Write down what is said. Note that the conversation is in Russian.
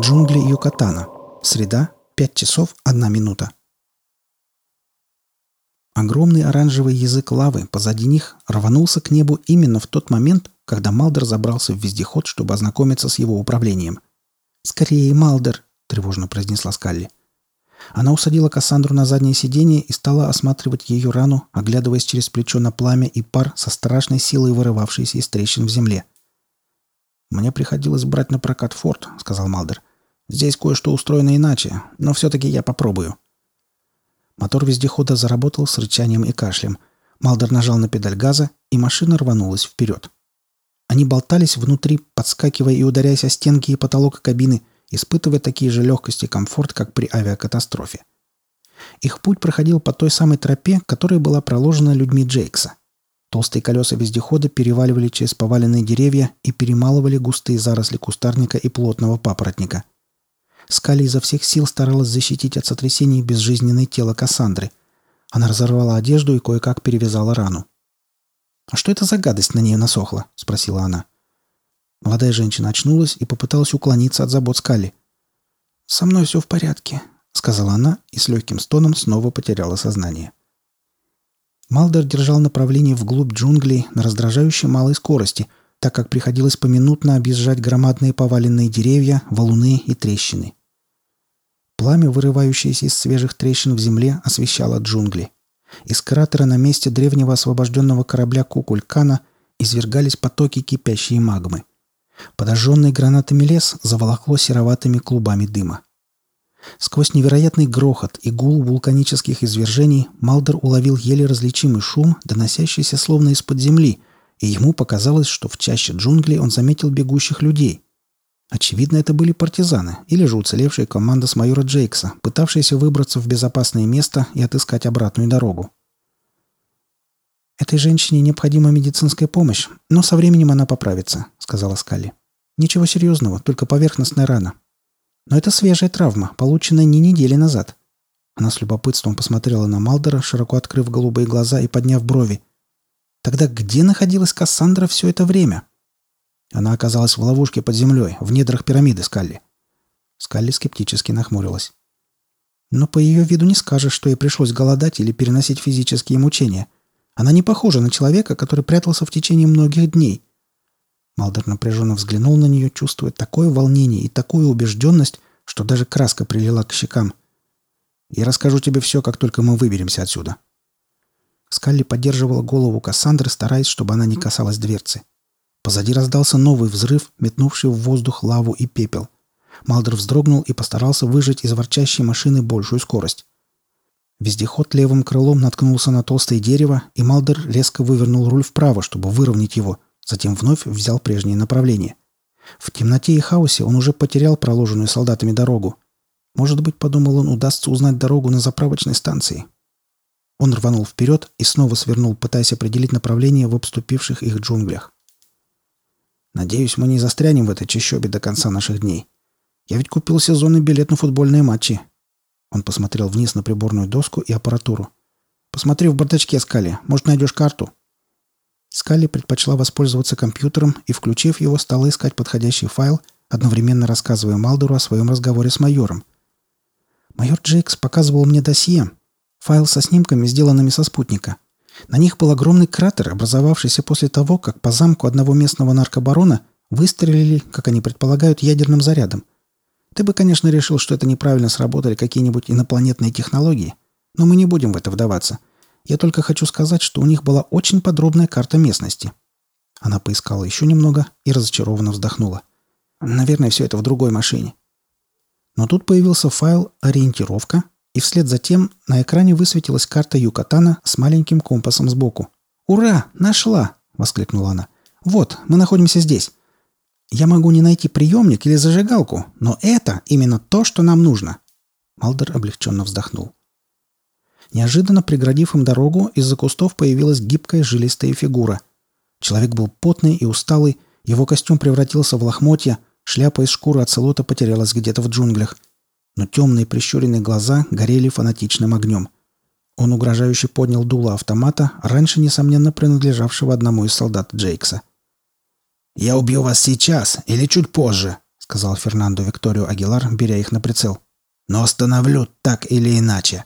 Джунгли Юкатана. Среда, 5 часов 1 минута. Огромный оранжевый язык лавы позади них рванулся к небу именно в тот момент, когда Малдер забрался в вездеход, чтобы ознакомиться с его управлением. «Скорее, Малдер!» – тревожно произнесла Скалли. Она усадила Кассандру на заднее сиденье и стала осматривать ее рану, оглядываясь через плечо на пламя и пар со страшной силой вырывавшейся из трещин в земле. «Мне приходилось брать на прокат форт», — сказал Малдер. «Здесь кое-что устроено иначе, но все-таки я попробую». Мотор вездехода заработал с рычанием и кашлем. Малдер нажал на педаль газа, и машина рванулась вперед. Они болтались внутри, подскакивая и ударяясь о стенки и потолок кабины — испытывая такие же легкости и комфорт, как при авиакатастрофе. Их путь проходил по той самой тропе, которая была проложена людьми Джейкса. Толстые колеса вездехода переваливали через поваленные деревья и перемалывали густые заросли кустарника и плотного папоротника. Скали изо всех сил старалась защитить от сотрясений безжизненное тело Кассандры. Она разорвала одежду и кое-как перевязала рану. «А что это за гадость на ней насохла?» — спросила она. — Молодая женщина очнулась и попыталась уклониться от забот Скали. «Со мной все в порядке», — сказала она и с легким стоном снова потеряла сознание. Малдер держал направление вглубь джунглей на раздражающей малой скорости, так как приходилось поминутно объезжать громадные поваленные деревья, валуны и трещины. Пламя, вырывающееся из свежих трещин в земле, освещало джунгли. Из кратера на месте древнего освобожденного корабля Кукулькана извергались потоки кипящей магмы. Подожженный гранатами лес заволокло сероватыми клубами дыма. Сквозь невероятный грохот и гул вулканических извержений Малдер уловил еле различимый шум, доносящийся словно из-под земли, и ему показалось, что в чаще джунглей он заметил бегущих людей. Очевидно, это были партизаны или же уцелевшая команда с майора Джейкса, пытавшаяся выбраться в безопасное место и отыскать обратную дорогу. «Этой женщине необходима медицинская помощь, но со временем она поправится», — сказала Скалли. «Ничего серьезного, только поверхностная рана. Но это свежая травма, полученная не недели назад». Она с любопытством посмотрела на Малдера, широко открыв голубые глаза и подняв брови. «Тогда где находилась Кассандра все это время?» Она оказалась в ловушке под землей, в недрах пирамиды Скалли. Скалли скептически нахмурилась. «Но по ее виду не скажешь, что ей пришлось голодать или переносить физические мучения. Она не похожа на человека, который прятался в течение многих дней. Малдер напряженно взглянул на нее, чувствуя такое волнение и такую убежденность, что даже краска прилила к щекам. «Я расскажу тебе все, как только мы выберемся отсюда». Скалли поддерживала голову Кассандры, стараясь, чтобы она не касалась дверцы. Позади раздался новый взрыв, метнувший в воздух лаву и пепел. Малдер вздрогнул и постарался выжать из ворчащей машины большую скорость. Вездеход левым крылом наткнулся на толстое дерево, и Малдер резко вывернул руль вправо, чтобы выровнять его, затем вновь взял прежнее направление. В темноте и хаосе он уже потерял проложенную солдатами дорогу. Может быть, подумал он, удастся узнать дорогу на заправочной станции. Он рванул вперед и снова свернул, пытаясь определить направление в обступивших их джунглях. «Надеюсь, мы не застрянем в этой чащобе до конца наших дней. Я ведь купил сезонный билет на футбольные матчи. Он посмотрел вниз на приборную доску и аппаратуру. «Посмотри в бардачке, Скали. Может, найдешь карту?» Скали предпочла воспользоваться компьютером и, включив его, стала искать подходящий файл, одновременно рассказывая Малдору о своем разговоре с майором. «Майор Джейкс показывал мне досье. Файл со снимками, сделанными со спутника. На них был огромный кратер, образовавшийся после того, как по замку одного местного наркобарона выстрелили, как они предполагают, ядерным зарядом – ты бы, конечно, решил, что это неправильно сработали какие-нибудь инопланетные технологии, но мы не будем в это вдаваться. Я только хочу сказать, что у них была очень подробная карта местности». Она поискала еще немного и разочарованно вздохнула. «Наверное, все это в другой машине». Но тут появился файл «Ориентировка», и вслед за тем на экране высветилась карта Юкатана с маленьким компасом сбоку. «Ура! Нашла!» — воскликнула она. «Вот, мы находимся здесь. Я могу не найти приемник или зажигалку, но это именно то, что нам нужно. Малдер облегченно вздохнул. Неожиданно преградив им дорогу, из-за кустов появилась гибкая жилистая фигура. Человек был потный и усталый, его костюм превратился в лохмотья, шляпа из шкуры оцелота потерялась где-то в джунглях. Но темные прищуренные глаза горели фанатичным огнем. Он угрожающе поднял дуло автомата, раньше, несомненно, принадлежавшего одному из солдат Джейкса. «Я убью вас сейчас или чуть позже», — сказал Фернандо Викторио Агилар, беря их на прицел. «Но остановлю так или иначе.